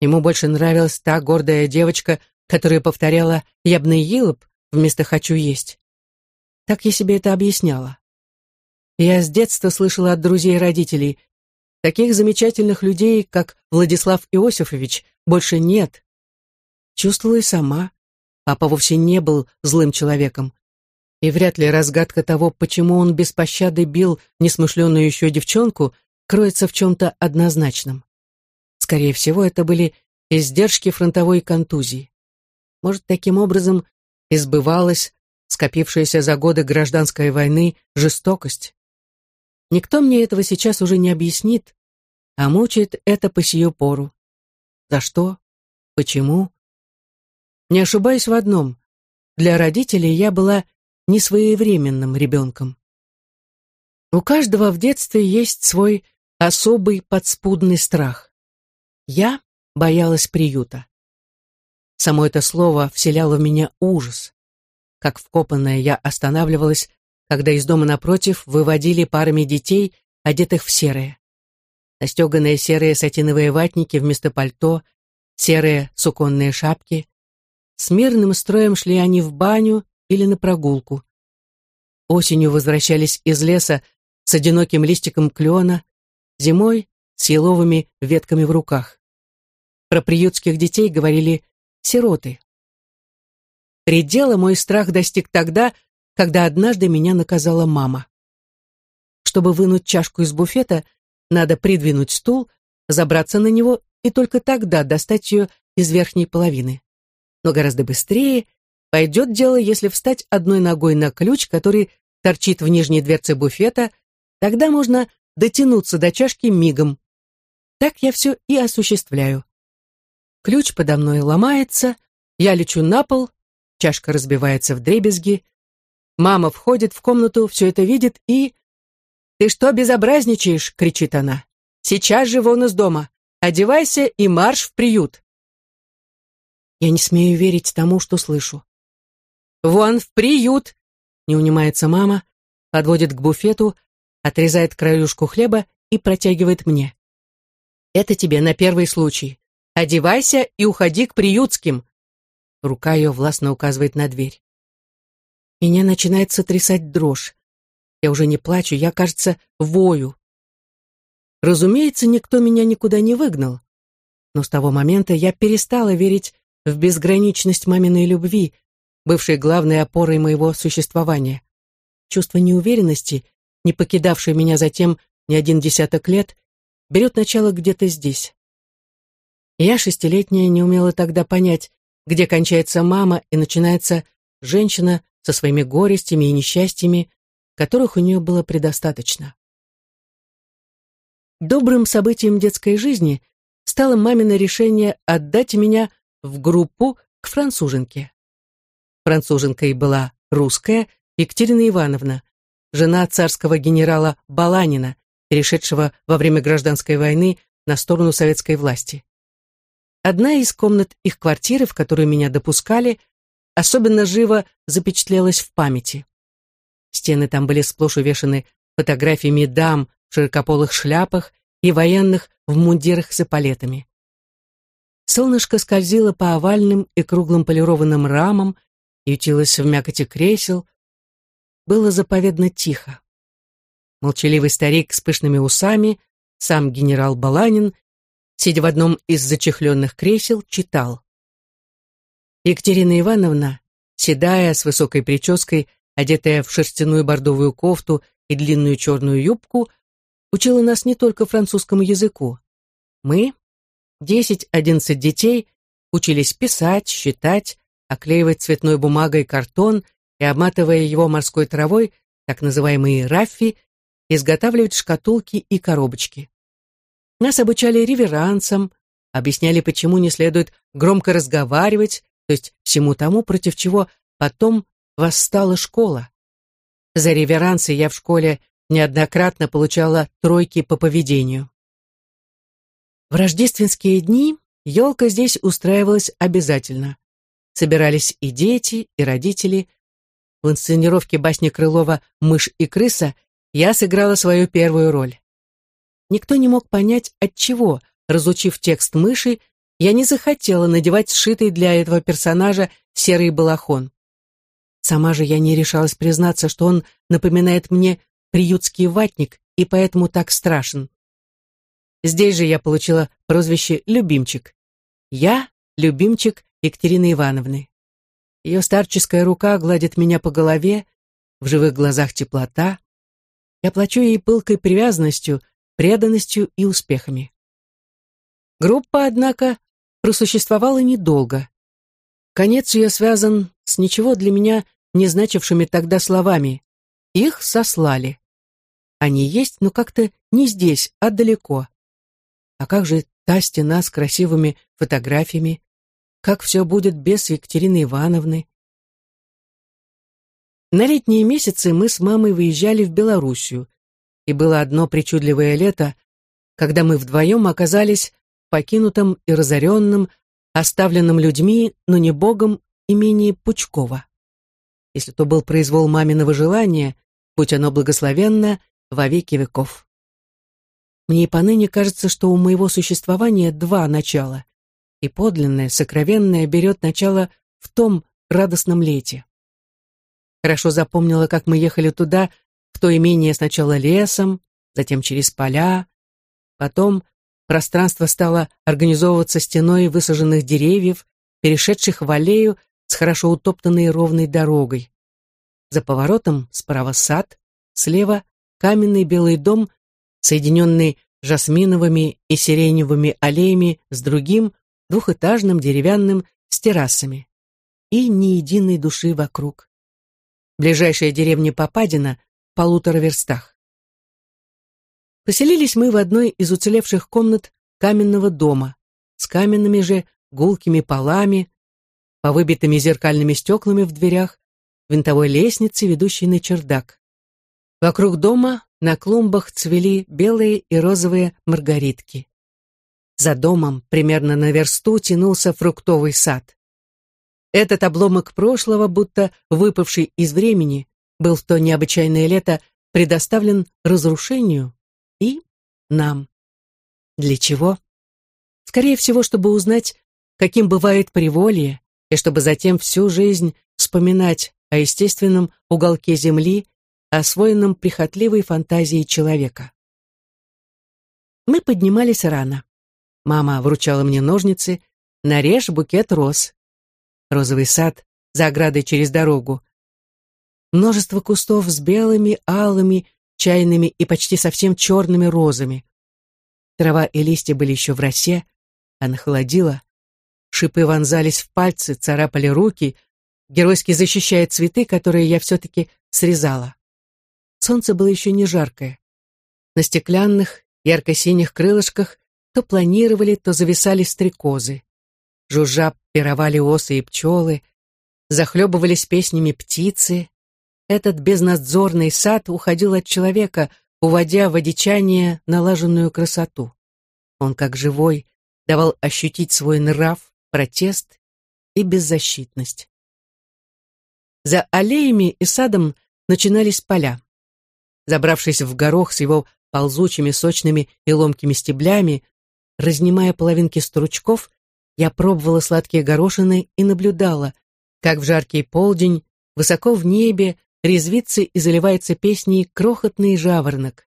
[SPEAKER 1] Ему больше нравилась та гордая девочка, которая повторяла «я б наелоб» вместо «хочу есть». Так я себе это объясняла. Я с детства слышала от друзей и родителей, таких замечательных людей, как Владислав Иосифович, больше нет. Чувствовала и сама. Папа вовсе не был злым человеком. И вряд ли разгадка того, почему он без пощады бил несмышленную еще девчонку, кроется в чем-то однозначном. Скорее всего, это были издержки фронтовой контузии. Может, таким образом избывалась скопившаяся за годы гражданской войны жестокость. Никто мне этого сейчас уже не объяснит, а мучает это по сию пору. За что? Почему? Не ошибаюсь в одном. Для родителей я была несвоевременным ребенком. У каждого в детстве есть свой особый подспудный страх. Я боялась приюта. Само это слово вселяло в меня ужас. Как вкопанная я останавливалась, когда из дома напротив выводили парами детей, одетых в серое. Настеганные серые сатиновые ватники вместо пальто, серые суконные шапки. С мирным строем шли они в баню или на прогулку. Осенью возвращались из леса с одиноким листиком клена, зимой с еловыми ветками в руках. Про приютских детей говорили «сироты». Предела мой страх достиг тогда, когда однажды меня наказала мама. Чтобы вынуть чашку из буфета, надо придвинуть стул, забраться на него и только тогда достать ее из верхней половины. Но гораздо быстрее пойдет дело, если встать одной ногой на ключ, который торчит в нижней дверце буфета, тогда можно дотянуться до чашки мигом. Так я все и осуществляю. Ключ подо мной ломается, я лечу на пол, чашка разбивается в дребезги. Мама входит в комнату, все это видит и... «Ты что безобразничаешь?» — кричит она. «Сейчас же вон из дома. Одевайся и марш в приют». Я не смею верить тому, что слышу. «Вон в приют!» — не унимается мама, подводит к буфету, отрезает краюшку хлеба и протягивает мне. «Это тебе на первый случай. Одевайся и уходи к приютским. Рука ее властно указывает на дверь. Меня начинает сотрясать дрожь. Я уже не плачу, я, кажется, вою. Разумеется, никто меня никуда не выгнал. Но с того момента я перестала верить в безграничность маминой любви, бывшей главной опорой моего существования. Чувство неуверенности, не покидавшее меня затем не один десяток лет, берет начало где-то здесь. Я, шестилетняя, не умела тогда понять, где кончается мама и начинается женщина со своими горестями и несчастьями, которых у нее было предостаточно. Добрым событием детской жизни стало мамино решение отдать меня в группу к француженке. Француженкой была русская Екатерина Ивановна, жена царского генерала Баланина, перешедшего во время гражданской войны на сторону советской власти. Одна из комнат их квартиры, в которую меня допускали, особенно живо запечатлелась в памяти. Стены там были сплошь увешаны фотографиями дам в широкополых шляпах и военных в мундирах с эполетами. Солнышко скользило по овальным и круглым полированным рамам, ютилось в мякоти кресел. Было заповедно тихо. Молчаливый старик с пышными усами, сам генерал Баланин сидя в одном из зачехленных кресел, читал. Екатерина Ивановна, седая, с высокой прической, одетая в шерстяную бордовую кофту и длинную черную юбку, учила нас не только французскому языку. Мы, десять-одиннадцать детей, учились писать, считать, оклеивать цветной бумагой картон и, обматывая его морской травой, так называемые раффи, изготавливать шкатулки и коробочки. Нас обучали реверансам, объясняли, почему не следует громко разговаривать, то есть всему тому, против чего потом восстала школа. За реверансы я в школе неоднократно получала тройки по поведению. В рождественские дни елка здесь устраивалась обязательно. Собирались и дети, и родители. В инсценировке басни Крылова «Мышь и крыса» я сыграла свою первую роль. Никто не мог понять, от чего, разучив текст мыши, я не захотела надевать сшитый для этого персонажа серый балахон. Сама же я не решалась признаться, что он напоминает мне приютский ватник и поэтому так страшен. Здесь же я получила прозвище «любимчик». Я — любимчик Екатерины Ивановны. Ее старческая рука гладит меня по голове, в живых глазах теплота. Я плачу ей пылкой привязанностью, преданностью и успехами. Группа, однако, просуществовала недолго. Конец ее связан с ничего для меня не значившими тогда словами. Их сослали. Они есть, но как-то не здесь, а далеко. А как же та стена с красивыми фотографиями? Как все будет без Екатерины Ивановны? На летние месяцы мы с мамой выезжали в Белоруссию, и было одно причудливое лето, когда мы вдвоем оказались покинутом и разоренном, оставленном людьми, но не богом, имении Пучкова. Если то был произвол маминого желания, будь оно благословенно, во веки веков. Мне и поныне кажется, что у моего существования два начала, и подлинное, сокровенное берет начало в том радостном лете. Хорошо запомнила, как мы ехали туда, в то имение сначала лесом, затем через поля, потом пространство стало организовываться стеной высаженных деревьев, перешедших в аллею с хорошо утоптанной ровной дорогой. За поворотом справа сад, слева каменный белый дом, соединенный жасминовыми и сиреневыми аллеями с другим, двухэтажным деревянным с террасами. И ни единой души вокруг. Ближайшая деревня Попадина в полутора верстах. Поселились мы в одной из уцелевших комнат каменного дома, с каменными же гулкими полами, повыбитыми зеркальными стеклами в дверях, винтовой лестнице, ведущей на чердак. Вокруг дома на клумбах цвели белые и розовые маргаритки. За домом, примерно на версту, тянулся фруктовый сад. Этот обломок прошлого, будто выпавший из времени, был в то необычайное лето предоставлен разрушению и нам. Для чего? Скорее всего, чтобы узнать, каким бывает приволье, и чтобы затем всю жизнь вспоминать о естественном уголке Земли, освоенном прихотливой фантазией человека. Мы поднимались рано. Мама вручала мне ножницы, нарежь букет роз. Розовый сад за оградой через дорогу. Множество кустов с белыми, алыми, чайными и почти совсем черными розами. Трава и листья были еще в росе, она холодила. Шипы вонзались в пальцы, царапали руки, геройски защищая цветы, которые я все-таки срезала. Солнце было еще не жаркое. На стеклянных, ярко-синих крылышках то планировали, то зависали стрекозы. Жужжа пировали осы и пчелы, захлебывались песнями птицы. Этот безнадзорный сад уходил от человека, уводя в одичание налаженную красоту. Он, как живой, давал ощутить свой нрав, протест и беззащитность. За аллеями и садом начинались поля. Забравшись в горох с его ползучими, сочными и ломкими стеблями, разнимая половинки стручков, я пробовала сладкие горошины и наблюдала, как в жаркий полдень, высоко в небе, резвится и заливается песней крохотный жаворонок.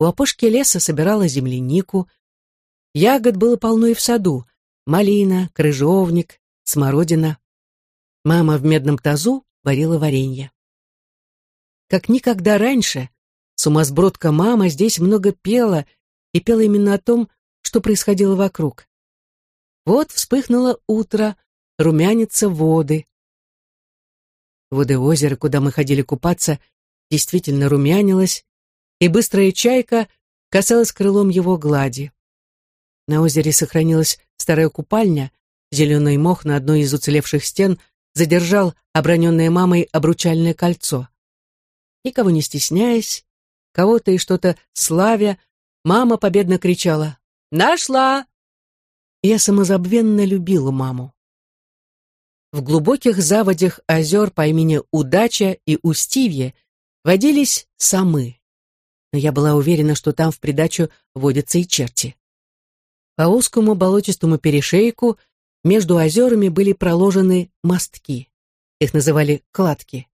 [SPEAKER 1] У опушки леса собирала землянику. Ягод было полно и в саду. Малина, крыжовник, смородина. Мама в медном тазу варила варенье. Как никогда раньше, сумасбродка мама здесь много пела, и пела именно о том, что происходило вокруг. Вот вспыхнуло утро, румянится воды. Воды озера, куда мы ходили купаться, действительно румянилась, и быстрая чайка касалась крылом его глади. На озере сохранилась старая купальня, зеленый мох на одной из уцелевших стен задержал оброненное мамой обручальное кольцо. Никого не стесняясь, кого-то и что-то славя, мама победно кричала «Нашла!». Я самозабвенно любила маму. В глубоких заводях озер по имени Удача и Устивье водились самы. Но я была уверена, что там в придачу водятся и черти. По узкому болотистому перешейку между озерами были проложены мостки. Их называли кладки.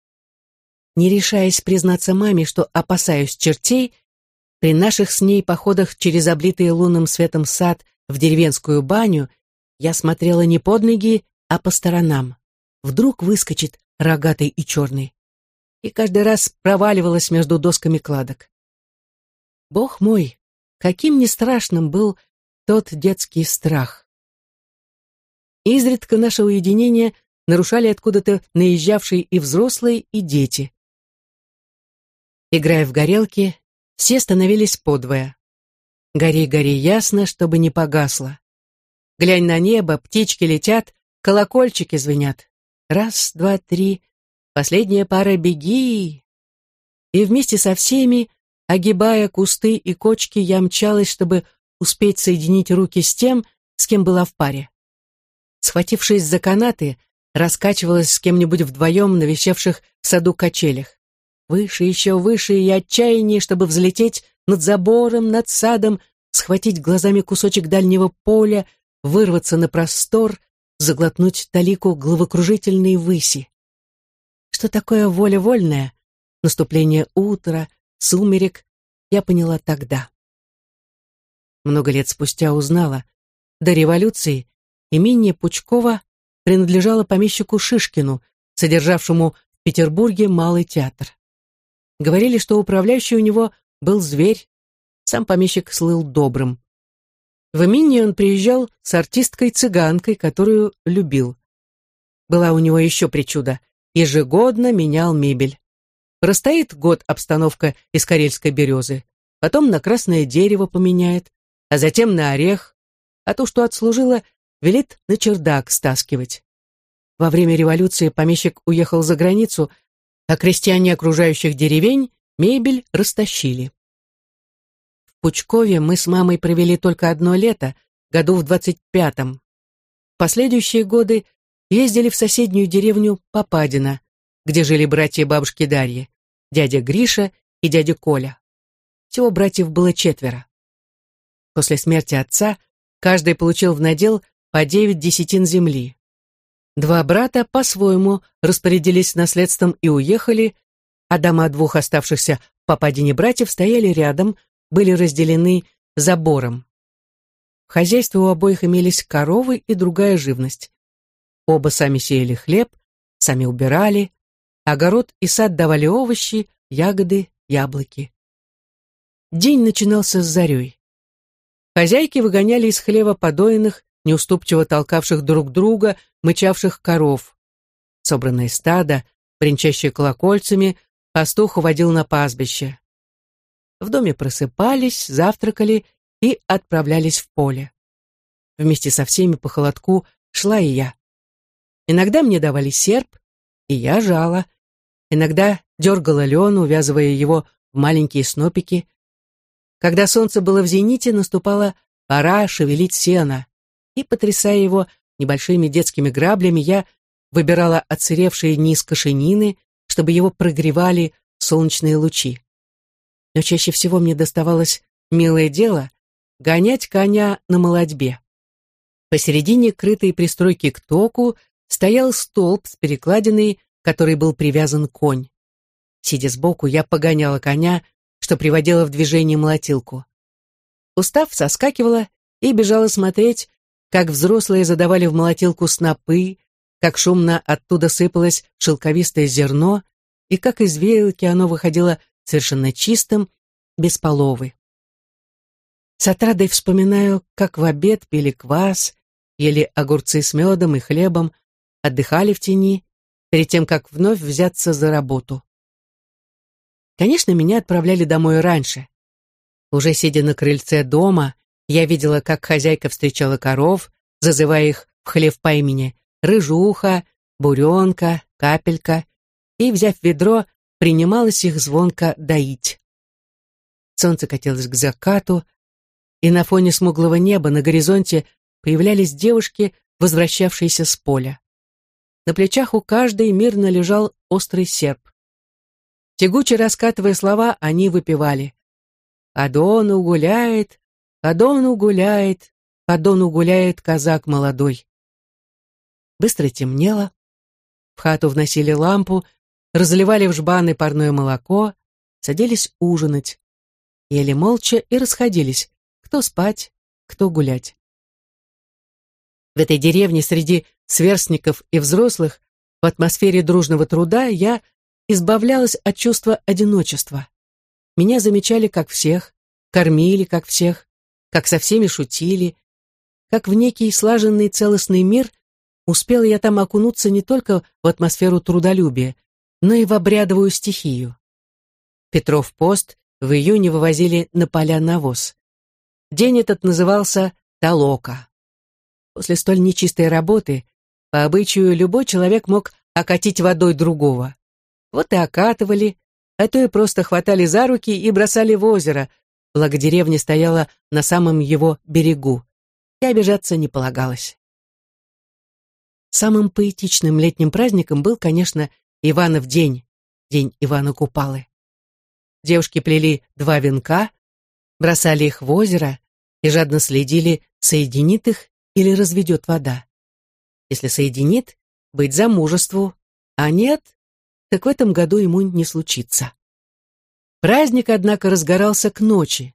[SPEAKER 1] Не решаясь признаться маме, что опасаюсь чертей, при наших с ней походах через облитый лунным светом сад в деревенскую баню я смотрела не под ноги, а по сторонам. Вдруг выскочит рогатый и черный. И каждый раз проваливалась между досками кладок. Бог мой, каким не страшным был тот детский страх. Изредка наше уединение нарушали откуда-то наезжавшие и взрослые, и дети. Играя в горелки, все становились подвое. Гори, гори ясно, чтобы не погасло. Глянь на небо, птички летят, колокольчики звенят. Раз, два, три. Последняя пара беги. И вместе со всеми, огибая кусты и кочки, я мчалась, чтобы успеть соединить руки с тем, с кем была в паре. Схватившись за канаты, раскачивалась с кем-нибудь вдвоем на висевших в саду качелях. Выше, еще выше и отчаяние, чтобы взлететь над забором, над садом, схватить глазами кусочек дальнего поля, вырваться на простор, заглотнуть талику головокружительной выси. Что такое воля вольная? Наступление утра, сумерек, я поняла тогда много лет спустя узнала, до революции имение Пучкова принадлежало помещику Шишкину, содержавшему в Петербурге малый театр. Говорили, что управляющий у него был зверь, сам помещик слыл добрым. В имение он приезжал с артисткой-цыганкой, которую любил. Была у него еще причуда. Ежегодно менял мебель. Простоит год обстановка из карельской березы, потом на красное дерево поменяет, а затем на орех, а то, что отслужило, велит на чердак стаскивать. Во время революции помещик уехал за границу, а крестьяне окружающих деревень мебель растащили. Пучкове мы с мамой провели только одно лето, году в двадцать пятом. Последующие годы ездили в соседнюю деревню Попадина, где жили братья бабушки Дарьи, дядя Гриша и дядя Коля. Всего братьев было четверо. После смерти отца каждый получил в надел по девять десятин земли. Два брата по-своему распорядились наследством и уехали, а дома двух оставшихся в попадине братьев стояли рядом, были разделены забором. В хозяйстве у обоих имелись коровы и другая живность. Оба сами сеяли хлеб, сами убирали, огород и сад давали овощи, ягоды, яблоки. День начинался с зарей. Хозяйки выгоняли из хлева подоенных, неуступчиво толкавших друг друга, мычавших коров. Собранное стадо, бренчащее колокольцами, пастух уводил на пастбище. В доме просыпались, завтракали и отправлялись в поле. Вместе со всеми по холодку шла и я. Иногда мне давали серп, и я жала. Иногда дергала лен, увязывая его в маленькие снопики. Когда солнце было в зените, наступала пора шевелить сено, и, потрясая его небольшими детскими граблями, я выбирала отсыревшие низ кошенины, чтобы его прогревали солнечные лучи. Но чаще всего мне доставалось милое дело — гонять коня на молодьбе. Посередине крытой пристройки к току стоял столб с перекладиной, который был привязан конь. Сидя сбоку, я погоняла коня, что приводило в движение молотилку. Устав соскакивала и бежала смотреть, как взрослые задавали в молотилку снопы, как шумно оттуда сыпалось шелковистое зерно, и как из веялки оно выходило совершенно чистым, без половы. С отрадой вспоминаю, как в обед пили квас, ели огурцы с медом и хлебом, отдыхали в тени, перед тем, как вновь взяться за работу. Конечно, меня отправляли домой раньше. Уже сидя на крыльце дома, я видела, как хозяйка встречала коров, зазывая их в хлев по имени Рыжуха, Буренка, Капелька, и, взяв ведро, принималась их звонко доить. Солнце катилось к закату, и на фоне смуглого неба на горизонте появлялись девушки, возвращавшиеся с поля. На плечах у каждой мирно лежал острый серп. Тягуче раскатывая слова, они выпивали. «Адону гуляет, Адону гуляет, Адону гуляет казак молодой». Быстро темнело. В хату вносили лампу, разливали в жбаны парное молоко, садились ужинать. Ели молча и расходились, кто спать, кто гулять. В этой деревне среди сверстников и взрослых в атмосфере дружного труда я избавлялась от чувства одиночества. Меня замечали как всех, кормили как всех, как со всеми шутили, как в некий слаженный целостный мир успела я там окунуться не только в атмосферу трудолюбия, но и в обрядовую стихию. Петров пост в июне вывозили на поля навоз. День этот назывался Толока. После столь нечистой работы, по обычаю, любой человек мог окатить водой другого. Вот и окатывали, а то и просто хватали за руки и бросали в озеро, благо деревня стояла на самом его берегу, и обижаться не полагалось. Самым поэтичным летним праздником был, конечно, Иванов день, день Ивана Купалы. Девушки плели два венка, бросали их в озеро и жадно следили, соединит их или разведет вода. Если соединит, быть замужеству, а нет, так в этом году ему не случится. Праздник, однако, разгорался к ночи.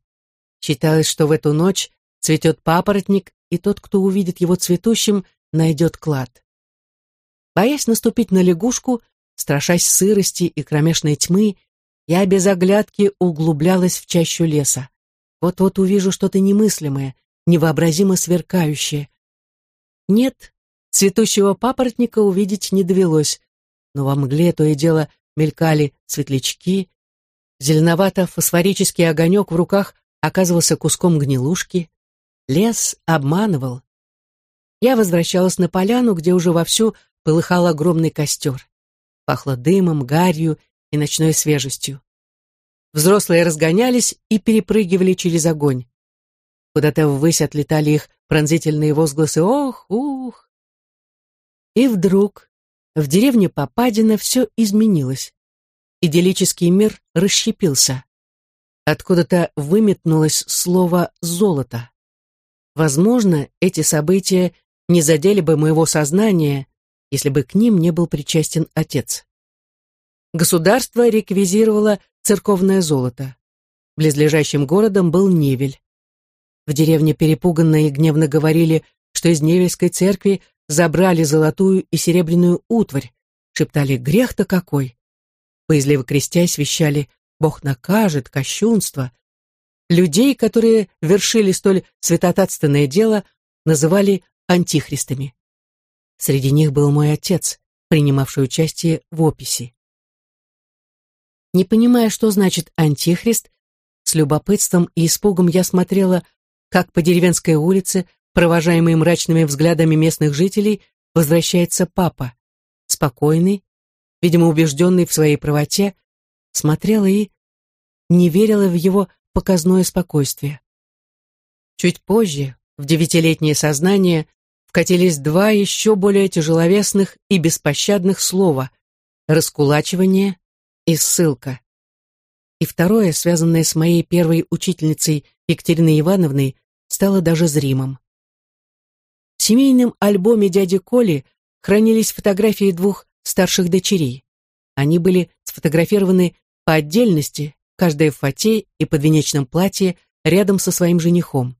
[SPEAKER 1] Считалось, что в эту ночь цветет папоротник, и тот, кто увидит его цветущим, найдет клад. Боясь наступить на лягушку, страшась сырости и кромешной тьмы, я без оглядки углублялась в чащу леса. Вот-вот увижу что-то немыслимое, невообразимо сверкающее. Нет, цветущего папоротника увидеть не довелось, но во мгле то и дело мелькали светлячки, зеленовато-фосфорический огонек в руках оказывался куском гнилушки. Лес обманывал. Я возвращалась на поляну, где уже вовсю полыхал огромный костер. Пахло дымом, гарью и ночной свежестью. Взрослые разгонялись и перепрыгивали через огонь. Куда-то ввысь отлетали их пронзительные возгласы «Ох, ух!». И вдруг в деревне Попадина все изменилось. Идиллический мир расщепился. Откуда-то выметнулось слово «золото». Возможно, эти события не задели бы моего сознания, если бы к ним не был причастен отец. Государство реквизировало церковное золото. Близлежащим городом был Невель. В деревне перепуганно и гневно говорили, что из Невельской церкви забрали золотую и серебряную утварь, шептали «грех-то какой!». Боязливо крестясь, вещали «Бог накажет, кощунство». Людей, которые вершили столь святотатственное дело, называли антихристами. Среди них был мой отец, принимавший участие в описи. Не понимая, что значит «антихрист», с любопытством и испугом я смотрела, как по деревенской улице, провожаемый мрачными взглядами местных жителей, возвращается папа, спокойный, видимо, убежденный в своей правоте, смотрела и не верила в его показное спокойствие. Чуть позже, в девятилетнее сознание, вкатились два еще более тяжеловесных и беспощадных слова — раскулачивание и ссылка. И второе, связанное с моей первой учительницей Екатериной Ивановной, стало даже зримым. В семейном альбоме дяди Коли хранились фотографии двух старших дочерей. Они были сфотографированы по отдельности, каждая в фате и подвенечном платье рядом со своим женихом.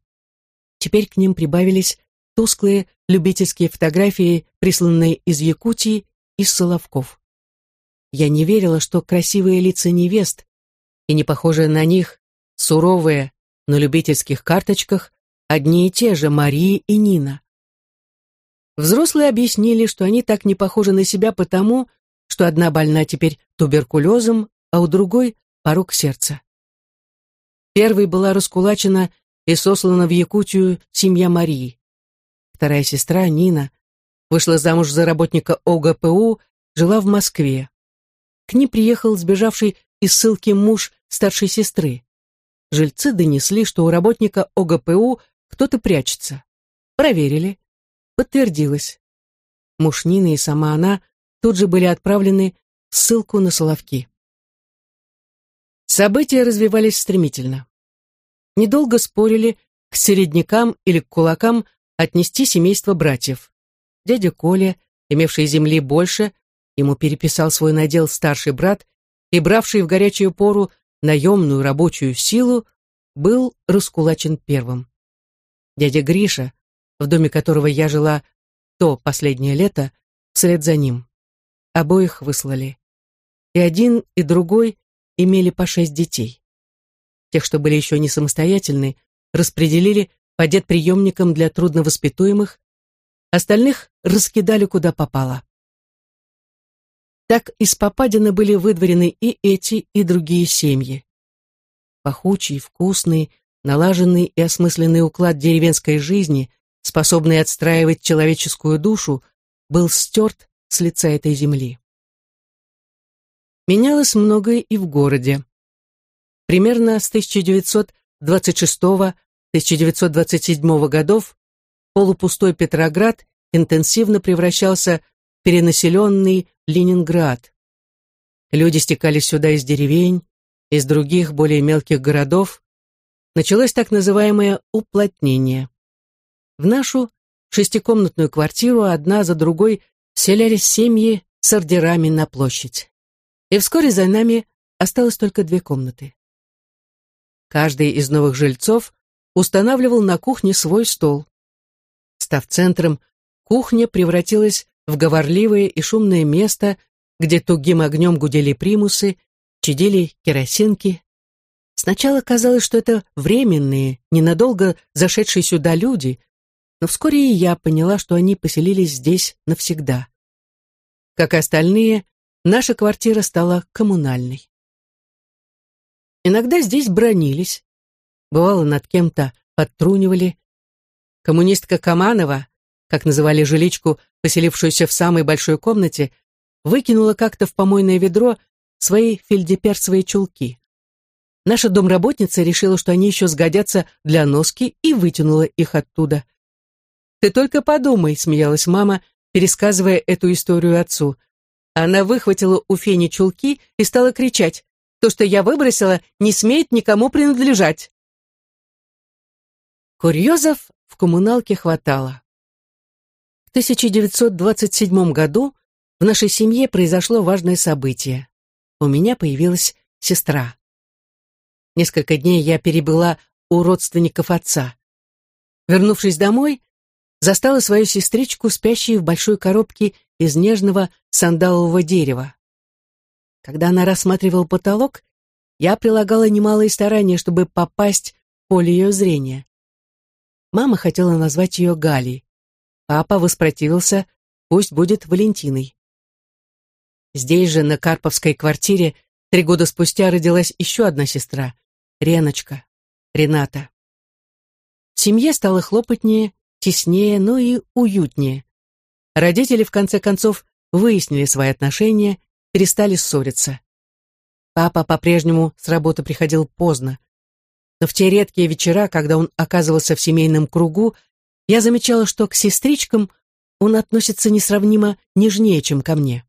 [SPEAKER 1] Теперь к ним прибавились тусклые любительские фотографии, присланные из Якутии, из Соловков. Я не верила, что красивые лица невест и не похожие на них, суровые, на любительских карточках, одни и те же Марии и Нина. Взрослые объяснили, что они так не похожи на себя потому, что одна больна теперь туберкулезом, а у другой – порог сердца. Первой была раскулачена и сослана в Якутию семья Марии. Вторая сестра, Нина, вышла замуж за работника ОГПУ, жила в Москве. К ней приехал сбежавший из ссылки муж старшей сестры. Жильцы донесли, что у работника ОГПУ кто-то прячется. Проверили. Подтвердилось. Муж Нины и сама она тут же были отправлены в ссылку на Соловки. События развивались стремительно. Недолго спорили, к середнякам или к кулакам отнести семейство братьев. Дядя Коля, имевший земли больше, ему переписал свой надел старший брат и бравший в горячую пору наемную рабочую силу, был раскулачен первым. Дядя Гриша, в доме которого я жила то последнее лето, вслед за ним. Обоих выслали. И один, и другой имели по шесть детей. Тех, что были еще не самостоятельны, распределили по детприемникам для трудновоспитуемых, остальных раскидали куда попало. Так из Попадина были выдворены и эти, и другие семьи. Пахучий, вкусный, налаженный и осмысленный уклад деревенской жизни, способный отстраивать человеческую душу, был стерт с лица этой земли. Менялось многое и в городе. Примерно с 1926-1927 годов полупустой Петроград интенсивно превращался в перенаселенный Ленинград. Люди стекались сюда из деревень, из других более мелких городов. Началось так называемое уплотнение. В нашу шестикомнатную квартиру одна за другой селялись семьи с ордерами на площадь. И вскоре за нами осталось только две комнаты. Каждый из новых жильцов устанавливал на кухне свой стол. Став центром, кухня превратилась в говорливое и шумное место, где тугим огнем гудели примусы, чадили керосинки. Сначала казалось, что это временные, ненадолго зашедшие сюда люди, но вскоре и я поняла, что они поселились здесь навсегда. Как и остальные, наша квартира стала коммунальной. Иногда здесь бронились, бывало над кем-то подтрунивали. Коммунистка Каманова, как называли жиличку, поселившуюся в самой большой комнате, выкинула как-то в помойное ведро свои фельдеперсовые чулки. Наша домработница решила, что они еще сгодятся для носки, и вытянула их оттуда. «Ты только подумай», — смеялась мама, пересказывая эту историю отцу. Она выхватила у Фени чулки и стала кричать. «То, что я выбросила, не смеет никому принадлежать». Курьезов в коммуналке хватало. В 1927 году в нашей семье произошло важное событие. У меня появилась сестра. Несколько дней я перебыла у родственников отца. Вернувшись домой, застала свою сестричку, спящей в большой коробке из нежного сандалового дерева. Когда она рассматривала потолок, я прилагала немалые старания, чтобы попасть в поле ее зрения. Мама хотела назвать ее Галей. Папа воспротивился, пусть будет Валентиной. Здесь же, на Карповской квартире, три года спустя родилась еще одна сестра, Реночка, Рената. В семье стало хлопотнее, теснее, но и уютнее. Родители, в конце концов, выяснили свои отношения, перестали ссориться. Папа по-прежнему с работы приходил поздно. Но в те редкие вечера, когда он оказывался в семейном кругу, я замечала, что к сестричкам он относится несравнимо нежнее, чем ко мне.